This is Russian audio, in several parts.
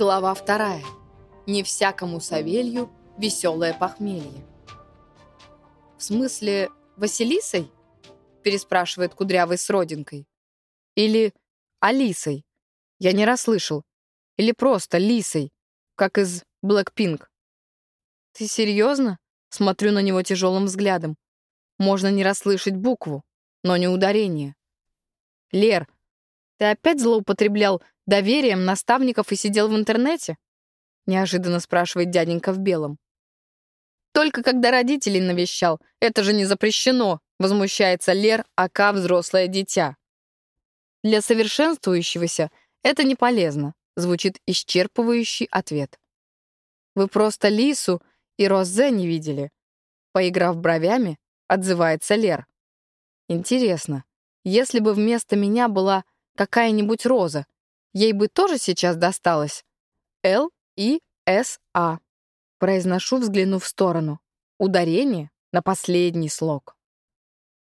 Глава вторая. Не всякому Савелью веселое похмелье. «В смысле, Василисой?» переспрашивает Кудрявый с родинкой. «Или Алисой?» Я не расслышал. Или просто Лисой, как из Blackpink. «Ты серьезно?» Смотрю на него тяжелым взглядом. Можно не расслышать букву, но не ударение. «Лер, ты опять злоупотреблял доверием наставников и сидел в интернете?» Неожиданно спрашивает дяденька в белом. «Только когда родителей навещал. Это же не запрещено!» Возмущается Лер, ака взрослое дитя. Для совершенствующегося это не полезно, звучит исчерпывающий ответ. Вы просто Лису и Розе не видели. Поиграв бровями, отзывается Лер. Интересно, если бы вместо меня была какая-нибудь Роза, ей бы тоже сейчас досталось? Л-И-С-А. Произношу, взглянув в сторону. Ударение на последний слог.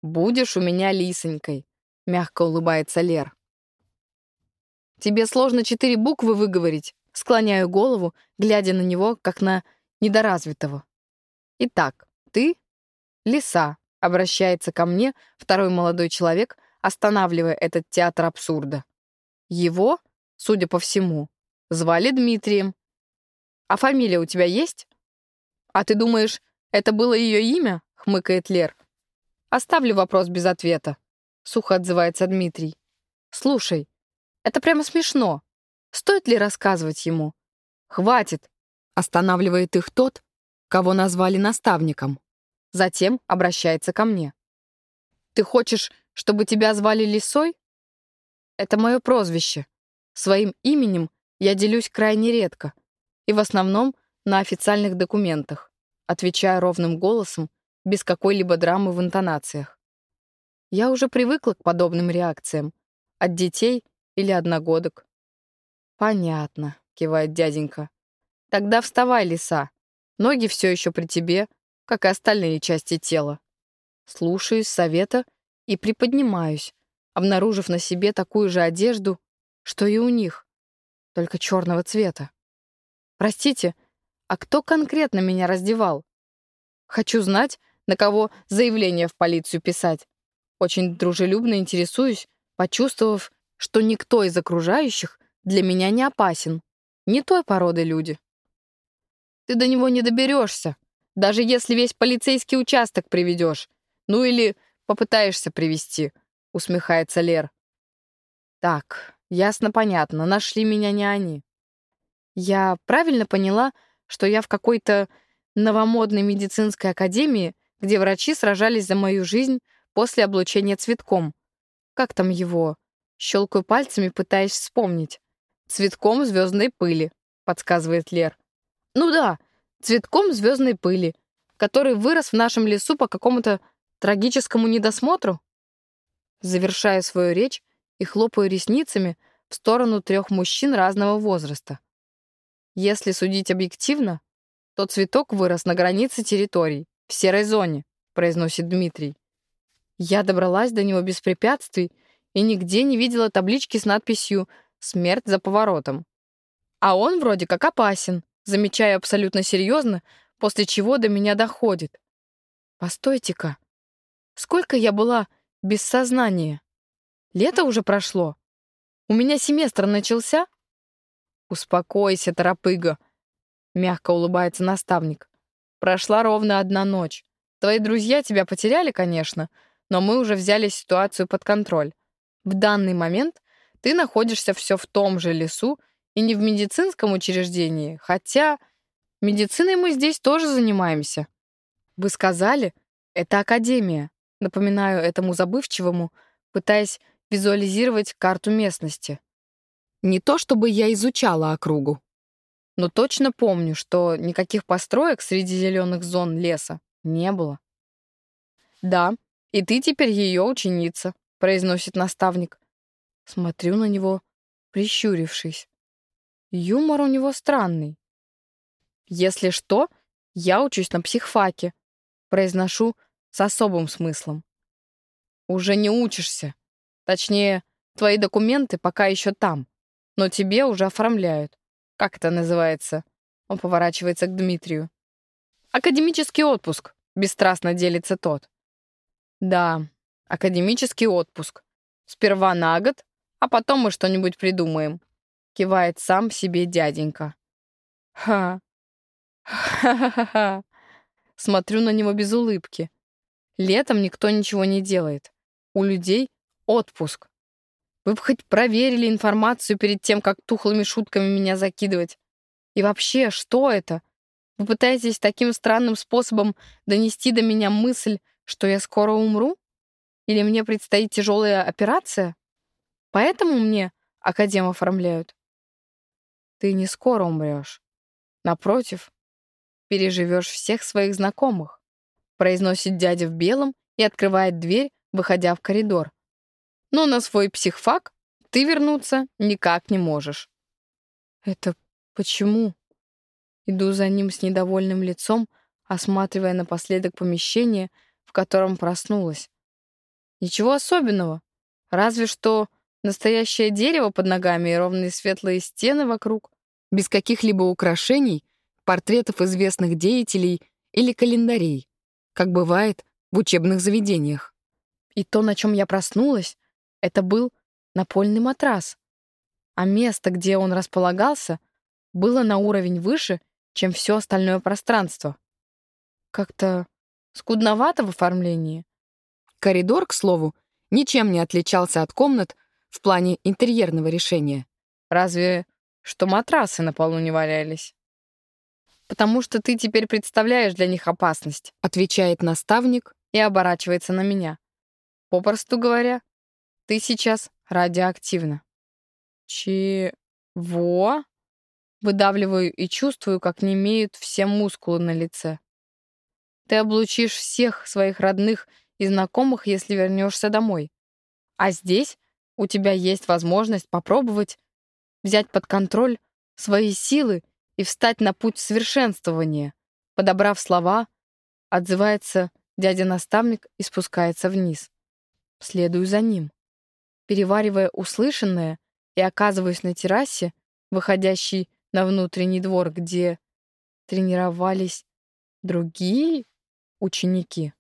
«Будешь у меня лисонькой», — мягко улыбается Лер. «Тебе сложно четыре буквы выговорить», — склоняю голову, глядя на него, как на недоразвитого. «Итак, ты — лиса», — обращается ко мне второй молодой человек, останавливая этот театр абсурда. Его, судя по всему, звали Дмитрием. «А фамилия у тебя есть?» «А ты думаешь, это было ее имя?» — хмыкает Лер. «Оставлю вопрос без ответа», — сухо отзывается Дмитрий. «Слушай, это прямо смешно. Стоит ли рассказывать ему?» «Хватит», — останавливает их тот, кого назвали наставником. Затем обращается ко мне. «Ты хочешь, чтобы тебя звали Лисой?» «Это мое прозвище. Своим именем я делюсь крайне редко и в основном на официальных документах», отвечая ровным голосом, без какой-либо драмы в интонациях. Я уже привыкла к подобным реакциям. От детей или одногодок. «Понятно», — кивает дяденька. «Тогда вставай, лиса. Ноги все еще при тебе, как и остальные части тела». Слушаюсь совета и приподнимаюсь, обнаружив на себе такую же одежду, что и у них, только черного цвета. «Простите, а кто конкретно меня раздевал? Хочу знать, на кого заявление в полицию писать. Очень дружелюбно интересуюсь, почувствовав, что никто из окружающих для меня не опасен. Не той породы люди. Ты до него не доберешься, даже если весь полицейский участок приведешь. Ну или попытаешься привести, усмехается Лер. Так, ясно-понятно, нашли меня не они. Я правильно поняла, что я в какой-то новомодной медицинской академии где врачи сражались за мою жизнь после облучения цветком. Как там его? Щелкаю пальцами, пытаясь вспомнить. «Цветком звездной пыли», — подсказывает Лер. «Ну да, цветком звездной пыли, который вырос в нашем лесу по какому-то трагическому недосмотру?» Завершаю свою речь и хлопаю ресницами в сторону трех мужчин разного возраста. Если судить объективно, то цветок вырос на границе территорий, в серой зоне», — произносит Дмитрий. Я добралась до него без препятствий и нигде не видела таблички с надписью «Смерть за поворотом». А он вроде как опасен, замечаю абсолютно серьезно, после чего до меня доходит. Постойте-ка, сколько я была без сознания? Лето уже прошло. У меня семестр начался? Успокойся, торопыга, мягко улыбается наставник. Прошла ровно одна ночь. Твои друзья тебя потеряли, конечно, но мы уже взяли ситуацию под контроль. В данный момент ты находишься все в том же лесу и не в медицинском учреждении, хотя медициной мы здесь тоже занимаемся. Вы сказали, это академия. Напоминаю этому забывчивому, пытаясь визуализировать карту местности. Не то чтобы я изучала округу, но точно помню, что никаких построек среди зеленых зон леса не было. «Да, и ты теперь ее ученица», — произносит наставник. Смотрю на него, прищурившись. Юмор у него странный. «Если что, я учусь на психфаке», — произношу с особым смыслом. «Уже не учишься. Точнее, твои документы пока еще там, но тебе уже оформляют. Как это называется? Он поворачивается к Дмитрию. Академический отпуск, бесстрастно делится тот. Да, академический отпуск. Сперва на год, а потом мы что-нибудь придумаем. Кивает сам себе дяденька. Ха. Ха-ха-ха. Смотрю на него без улыбки. Летом никто ничего не делает. У людей отпуск. Вы бы хоть проверили информацию перед тем, как тухлыми шутками меня закидывать. И вообще, что это? Вы пытаетесь таким странным способом донести до меня мысль, что я скоро умру? Или мне предстоит тяжелая операция? Поэтому мне академ оформляют? Ты не скоро умрешь. Напротив, переживешь всех своих знакомых, произносит дядя в белом и открывает дверь, выходя в коридор но на свой психфак ты вернуться никак не можешь». «Это почему?» Иду за ним с недовольным лицом, осматривая напоследок помещение, в котором проснулась. Ничего особенного, разве что настоящее дерево под ногами и ровные светлые стены вокруг, без каких-либо украшений, портретов известных деятелей или календарей, как бывает в учебных заведениях. И то, на чем я проснулась, это был напольный матрас, а место, где он располагался, было на уровень выше, чем все остальное пространство. Как-то скудновато в оформлении. Коридор, к слову, ничем не отличался от комнат в плане интерьерного решения. Разве что матрасы на полу не валялись. «Потому что ты теперь представляешь для них опасность», отвечает наставник и оборачивается на меня. Попросту говоря, ты сейчас радиоактивна». «Чего?» Выдавливаю и чувствую, как не имеют все мускулы на лице. Ты облучишь всех своих родных и знакомых, если вернешься домой. А здесь у тебя есть возможность попробовать взять под контроль свои силы и встать на путь совершенствования. Подобрав слова, отзывается дядя-наставник и спускается вниз. Следую за ним. Переваривая услышанное, и оказываюсь на террасе, выходящей на внутренний двор, где тренировались другие ученики.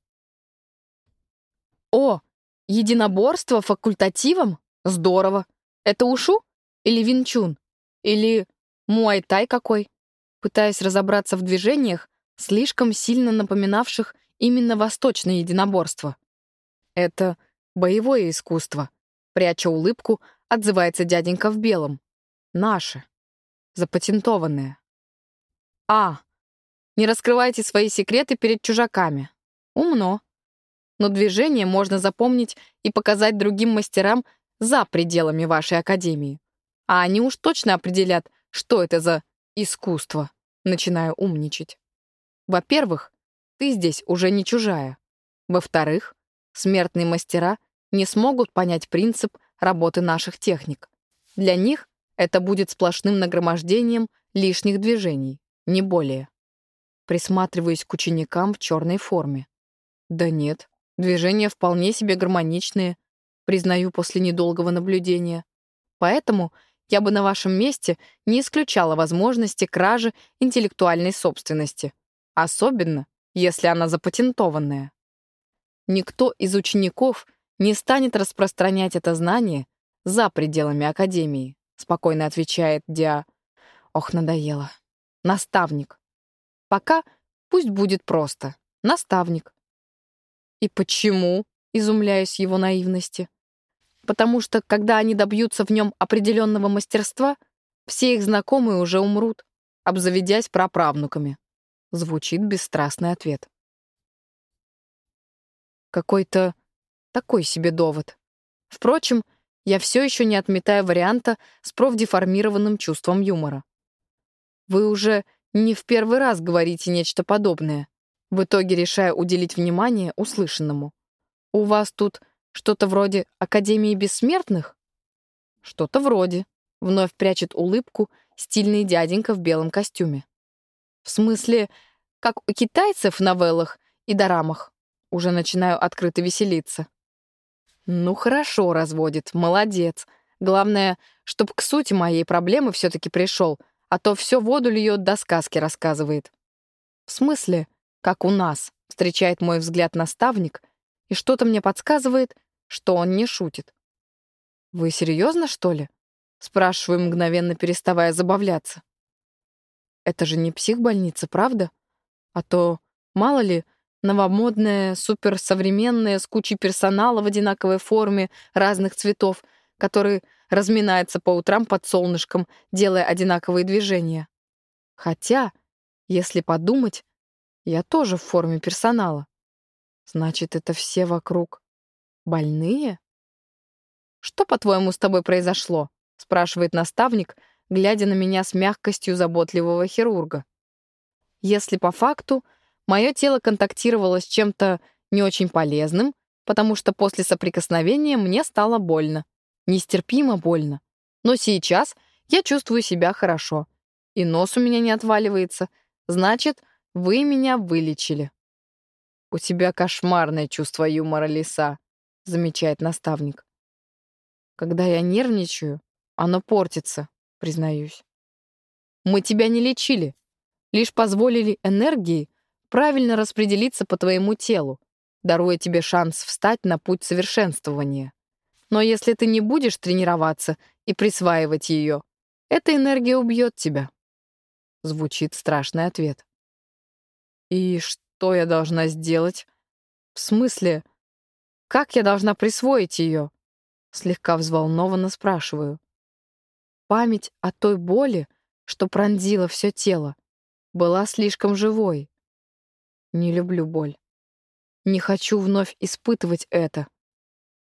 О, единоборство факультативом? Здорово. Это ушу? Или винчун? Или муайтай какой? Пытаясь разобраться в движениях, слишком сильно напоминавших именно восточное единоборство. Это боевое искусство, Пряча улыбку, отзывается дяденька в белом. Наше. Запатентованное. А. Не раскрывайте свои секреты перед чужаками. Умно. Но движение можно запомнить и показать другим мастерам за пределами вашей академии. А они уж точно определят, что это за искусство. Начинаю умничать. Во-первых, ты здесь уже не чужая. Во-вторых, смертные мастера не смогут понять принцип работы наших техник. Для них это будет сплошным нагромождением лишних движений, не более. Присматриваюсь к ученикам в черной форме. Да нет, движения вполне себе гармоничные, признаю после недолгого наблюдения. Поэтому я бы на вашем месте не исключала возможности кражи интеллектуальной собственности, особенно если она запатентованная. Никто из учеников — не станет распространять это знание за пределами Академии», спокойно отвечает Диа. Ох, надоело. Наставник. Пока пусть будет просто. Наставник. И почему? Изумляюсь его наивности. Потому что, когда они добьются в нем определенного мастерства, все их знакомые уже умрут, обзаведясь праправнуками. Звучит бесстрастный ответ. Какой-то такой себе довод. Впрочем, я все еще не отметаю варианта с профдеформированным чувством юмора. Вы уже не в первый раз говорите нечто подобное, в итоге решая уделить внимание услышанному. У вас тут что-то вроде Академии Бессмертных? Что-то вроде. Вновь прячет улыбку стильный дяденька в белом костюме. В смысле, как у китайцев в новеллах и дорамах. Уже начинаю открыто веселиться. Ну хорошо разводит, молодец. Главное, чтоб к сути моей проблемы все-таки пришел, а то все воду льет до сказки рассказывает. В смысле, как у нас, встречает мой взгляд наставник, и что-то мне подсказывает, что он не шутит. «Вы серьезно, что ли?» Спрашиваю, мгновенно переставая забавляться. «Это же не психбольница, правда? А то, мало ли, новомодная, суперсовременная, с кучей персонала в одинаковой форме, разных цветов, который разминается по утрам под солнышком, делая одинаковые движения. Хотя, если подумать, я тоже в форме персонала. Значит, это все вокруг больные? «Что, по-твоему, с тобой произошло?» — спрашивает наставник, глядя на меня с мягкостью заботливого хирурга. Если по факту мое тело контактировало с чем-то не очень полезным, потому что после соприкосновения мне стало больно. Нестерпимо больно. Но сейчас я чувствую себя хорошо. И нос у меня не отваливается. Значит, вы меня вылечили. «У тебя кошмарное чувство юмора, лиса», — замечает наставник. Когда я нервничаю, оно портится, признаюсь. Мы тебя не лечили, лишь позволили энергии правильно распределиться по твоему телу, даруя тебе шанс встать на путь совершенствования. Но если ты не будешь тренироваться и присваивать ее, эта энергия убьет тебя. Звучит страшный ответ. И что я должна сделать? В смысле, как я должна присвоить ее? Слегка взволнованно спрашиваю. Память о той боли, что пронзила все тело, была слишком живой. Не люблю боль. Не хочу вновь испытывать это.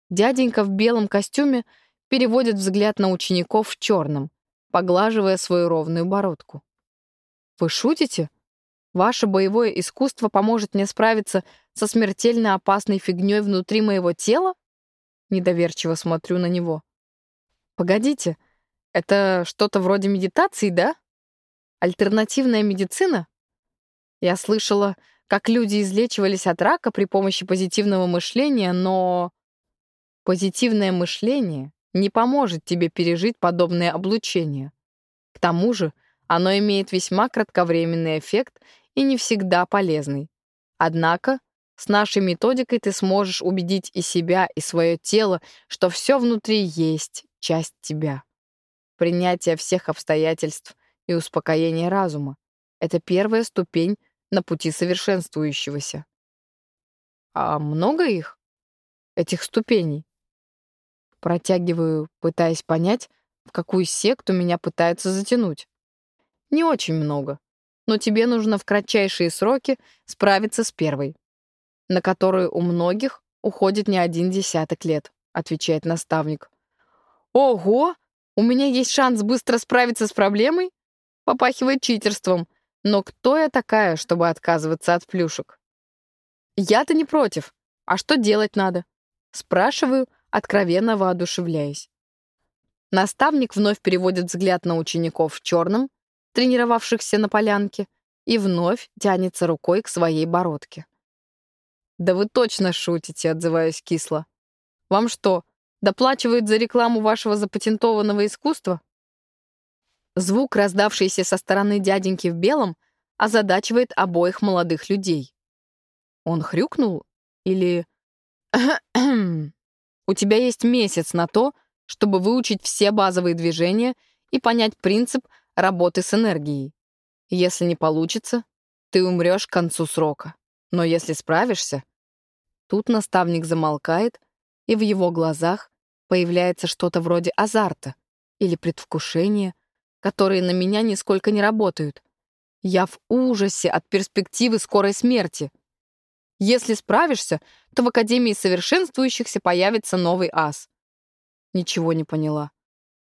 Дяденька в белом костюме переводит взгляд на учеников в черном, поглаживая свою ровную бородку. «Вы шутите? Ваше боевое искусство поможет мне справиться со смертельно опасной фигней внутри моего тела?» Недоверчиво смотрю на него. «Погодите, это что-то вроде медитации, да? Альтернативная медицина? Я слышала, как люди излечивались от рака при помощи позитивного мышления, но позитивное мышление не поможет тебе пережить подобное облучение. К тому же оно имеет весьма кратковременный эффект и не всегда полезный. Однако с нашей методикой ты сможешь убедить и себя, и свое тело, что все внутри есть часть тебя. Принятие всех обстоятельств и успокоение разума — это первая ступень на пути совершенствующегося. А много их? Этих ступеней? Протягиваю, пытаясь понять, в какую секту меня пытаются затянуть. Не очень много, но тебе нужно в кратчайшие сроки справиться с первой на которую у многих уходит не один десяток лет», — отвечает наставник. «Ого! У меня есть шанс быстро справиться с проблемой?» Попахивает читерством. Но кто я такая, чтобы отказываться от плюшек? Я-то не против. А что делать надо? Спрашиваю, откровенно воодушевляясь. Наставник вновь переводит взгляд на учеников в черном, тренировавшихся на полянке, и вновь тянется рукой к своей бородке. «Да вы точно шутите», — отзываюсь кисло. «Вам что, доплачивают за рекламу вашего запатентованного искусства?» Звук, раздавшийся со стороны дяденьки в белом, озадачивает обоих молодых людей. Он хрюкнул? Или... У тебя есть месяц на то, чтобы выучить все базовые движения и понять принцип работы с энергией. Если не получится, ты умрешь к концу срока. Но если справишься, Тут наставник замолкает, и в его глазах появляется что-то вроде азарта или предвкушения, которые на меня нисколько не работают. Я в ужасе от перспективы скорой смерти. Если справишься, то в Академии совершенствующихся появится новый ас. Ничего не поняла.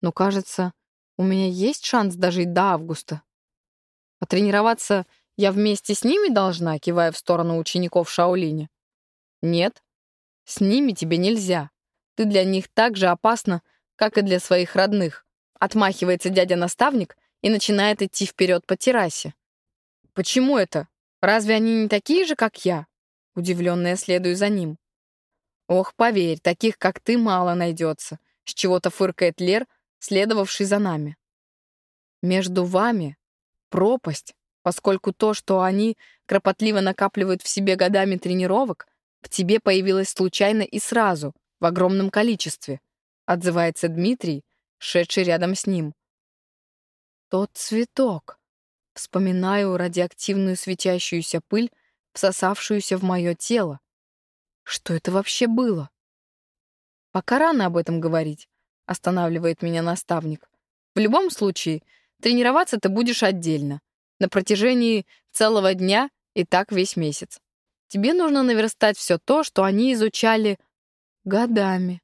Но, кажется, у меня есть шанс дожить до августа. А тренироваться я вместе с ними должна, кивая в сторону учеников Шаолиня. Нет, с ними тебе нельзя. Ты для них так же опасна, как и для своих родных. Отмахивается дядя-наставник и начинает идти вперед по террасе. Почему это? Разве они не такие же, как я? Удивленная следую за ним. Ох, поверь, таких, как ты, мало найдется. С чего-то фыркает Лер, следовавший за нами. Между вами пропасть, поскольку то, что они кропотливо накапливают в себе годами тренировок, в тебе появилось случайно и сразу, в огромном количестве, отзывается Дмитрий, шедший рядом с ним. Тот цветок. Вспоминаю радиоактивную светящуюся пыль, всосавшуюся в мое тело. Что это вообще было? Пока рано об этом говорить, останавливает меня наставник. В любом случае, тренироваться ты будешь отдельно, на протяжении целого дня и так весь месяц. Тебе нужно наверстать все то, что они изучали годами.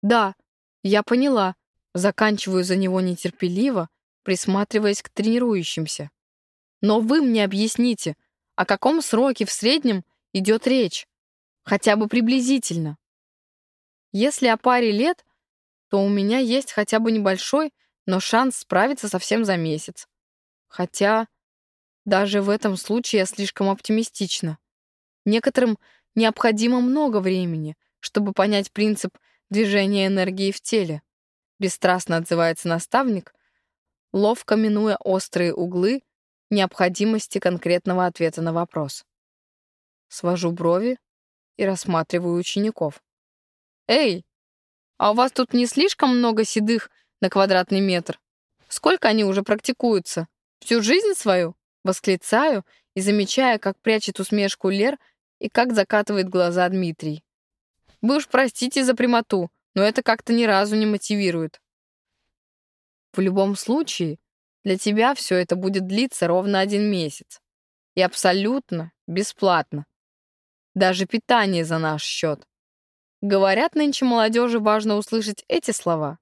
Да, я поняла. Заканчиваю за него нетерпеливо, присматриваясь к тренирующимся. Но вы мне объясните, о каком сроке в среднем идет речь? Хотя бы приблизительно. Если о паре лет, то у меня есть хотя бы небольшой, но шанс справиться совсем за месяц. Хотя даже в этом случае я слишком оптимистична. Некоторым необходимо много времени, чтобы понять принцип движения энергии в теле. Бесстрастно отзывается наставник, ловко минуя острые углы необходимости конкретного ответа на вопрос. Свожу брови и рассматриваю учеников. «Эй, а у вас тут не слишком много седых на квадратный метр? Сколько они уже практикуются? Всю жизнь свою?» Восклицаю и замечая, как прячет усмешку Лер и как закатывает глаза Дмитрий. «Вы уж простите за прямоту, но это как-то ни разу не мотивирует». В любом случае, для тебя все это будет длиться ровно один месяц. И абсолютно бесплатно. Даже питание за наш счет. Говорят, нынче молодежи важно услышать эти слова.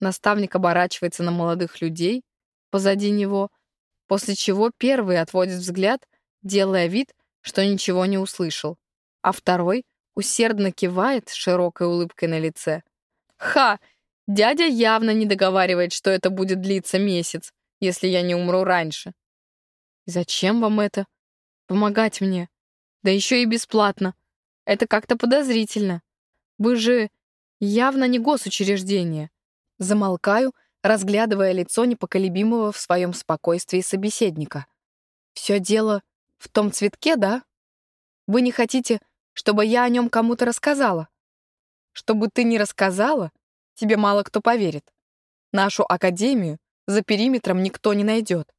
Наставник оборачивается на молодых людей позади него, после чего первый отводит взгляд, делая вид, что ничего не услышал, а второй усердно кивает широкой улыбкой на лице. «Ха! Дядя явно не договаривает, что это будет длиться месяц, если я не умру раньше. Зачем вам это? Помогать мне? Да еще и бесплатно. Это как-то подозрительно. Вы же явно не госучреждение. Замолкаю, разглядывая лицо непоколебимого в своем спокойствии собеседника. Все дело в том цветке, да? Вы не хотите, чтобы я о нем кому-то рассказала? Чтобы ты не рассказала, тебе мало кто поверит. Нашу академию за периметром никто не найдет.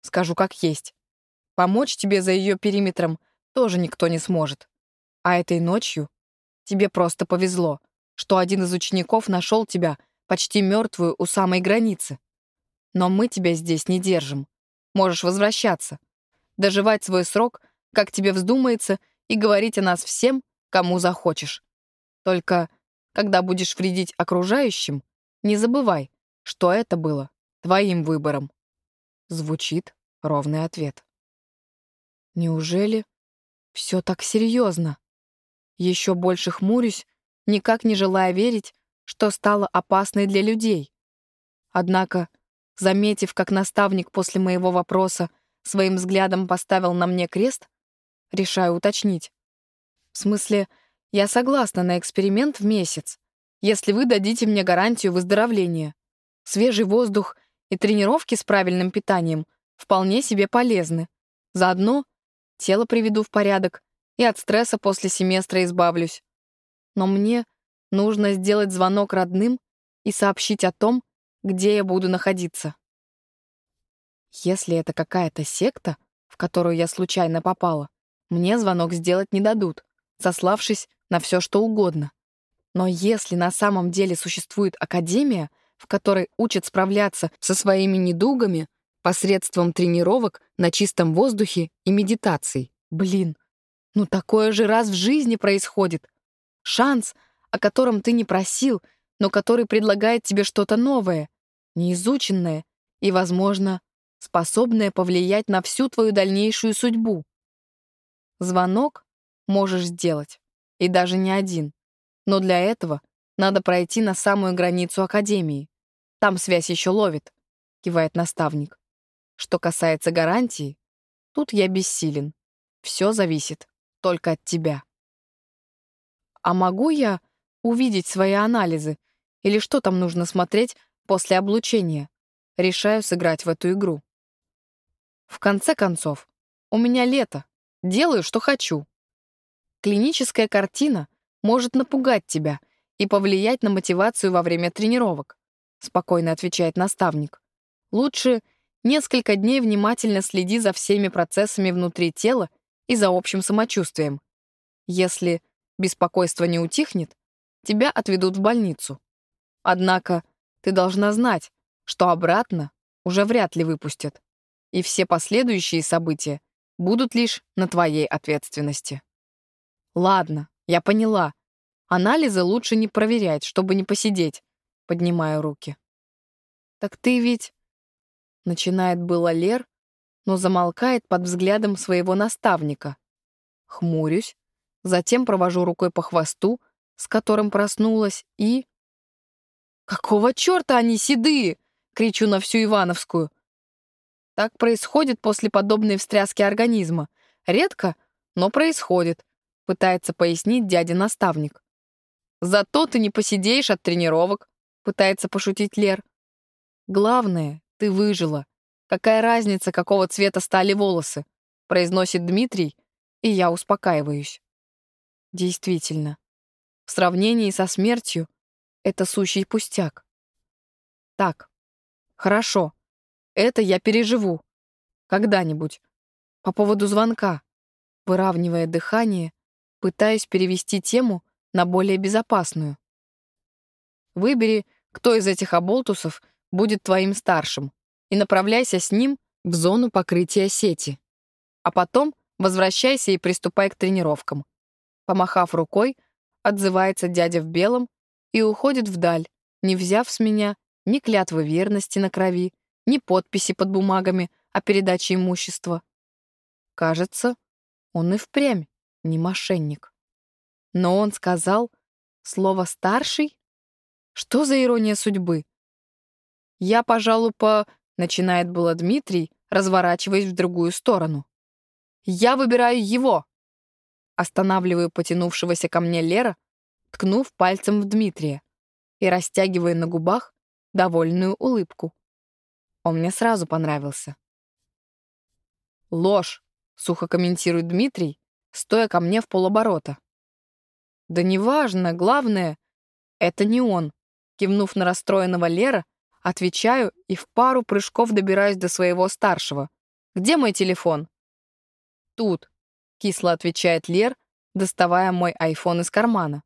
Скажу как есть. Помочь тебе за ее периметром тоже никто не сможет. А этой ночью тебе просто повезло, что один из учеников нашел тебя почти мертвую у самой границы. Но мы тебя здесь не держим. Можешь возвращаться. Доживать свой срок, как тебе вздумается, и говорить о нас всем, кому захочешь. Только когда будешь вредить окружающим, не забывай, что это было твоим выбором. Звучит ровный ответ. Неужели все так серьезно? Еще больше хмурюсь, никак не желая верить, что стало опасной для людей. Однако, заметив, как наставник после моего вопроса своим взглядом поставил на мне крест, решаю уточнить. В смысле, я согласна на эксперимент в месяц, если вы дадите мне гарантию выздоровления. Свежий воздух и тренировки с правильным питанием вполне себе полезны. Заодно тело приведу в порядок и от стресса после семестра избавлюсь. Но мне нужно сделать звонок родным и сообщить о том, где я буду находиться. Если это какая-то секта, в которую я случайно попала, мне звонок сделать не дадут, сославшись на все, что угодно. Но если на самом деле существует академия, в которой учат справляться со своими недугами посредством тренировок на чистом воздухе и медитаций, блин, ну такое же раз в жизни происходит. Шанс, о котором ты не просил, но который предлагает тебе что-то новое, неизученное и, возможно, способное повлиять на всю твою дальнейшую судьбу. Звонок можешь сделать и даже не один. Но для этого надо пройти на самую границу Академии. Там связь еще ловит», — кивает наставник. «Что касается гарантии, тут я бессилен. Все зависит только от тебя». «А могу я увидеть свои анализы? Или что там нужно смотреть после облучения?» решаю сыграть в эту игру. В конце концов, у меня лето, делаю, что хочу. Клиническая картина может напугать тебя и повлиять на мотивацию во время тренировок, спокойно отвечает наставник. Лучше несколько дней внимательно следи за всеми процессами внутри тела и за общим самочувствием. Если беспокойство не утихнет, тебя отведут в больницу. Однако ты должна знать, что обратно уже вряд ли выпустят, и все последующие события будут лишь на твоей ответственности. Ладно, я поняла. Анализы лучше не проверять, чтобы не посидеть. Поднимаю руки. Так ты ведь... Начинает было Лер, но замолкает под взглядом своего наставника. Хмурюсь, затем провожу рукой по хвосту, с которым проснулась, и... «Какого черта они седые?» — кричу на всю Ивановскую. Так происходит после подобной встряски организма. Редко, но происходит, пытается пояснить дядя-наставник. «Зато ты не посидеешь от тренировок», — пытается пошутить Лер. «Главное, ты выжила. Какая разница, какого цвета стали волосы?» — произносит Дмитрий, и я успокаиваюсь. Действительно, в сравнении со смертью это сущий пустяк. Так, хорошо, это я переживу. Когда-нибудь. По поводу звонка. Выравнивая дыхание, пытаясь перевести тему на более безопасную. Выбери, кто из этих оболтусов будет твоим старшим, и направляйся с ним в зону покрытия сети. А потом возвращайся и приступай к тренировкам. Помахав рукой, отзывается дядя в белом и уходит вдаль, не взяв с меня ни клятвы верности на крови, ни подписи под бумагами о передаче имущества. Кажется, он и впрямь не мошенник. Но он сказал слово «старший»? Что за ирония судьбы? Я, пожалуй, по... Начинает было Дмитрий, разворачиваясь в другую сторону. Я выбираю его. Останавливаю потянувшегося ко мне Лера, ткнув пальцем в Дмитрия и растягивая на губах довольную улыбку. Он мне сразу понравился. «Ложь», — сухо комментирует Дмитрий, стоя ко мне в полоборота. «Да неважно, главное, это не он». Кивнув на расстроенного Лера, отвечаю и в пару прыжков добираюсь до своего старшего. «Где мой телефон?» «Тут», — кисло отвечает Лер, доставая мой айфон из кармана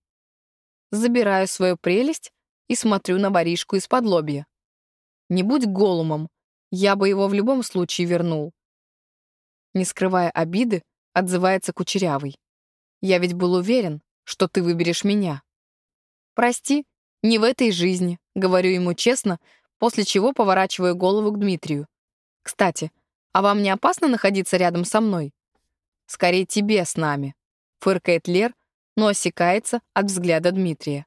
забираю свою прелесть и смотрю на воришку из-под лобья. Не будь голумом, я бы его в любом случае вернул. Не скрывая обиды, отзывается Кучерявый. Я ведь был уверен, что ты выберешь меня. Прости, не в этой жизни, говорю ему честно, после чего поворачиваю голову к Дмитрию. Кстати, а вам не опасно находиться рядом со мной? Скорее тебе с нами, фыркает Лер, но осекается от взгляда Дмитрия.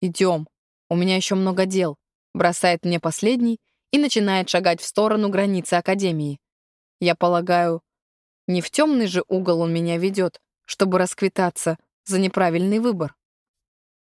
«Идем, у меня еще много дел», бросает мне последний и начинает шагать в сторону границы Академии. Я полагаю, не в темный же угол он меня ведет, чтобы расквитаться за неправильный выбор.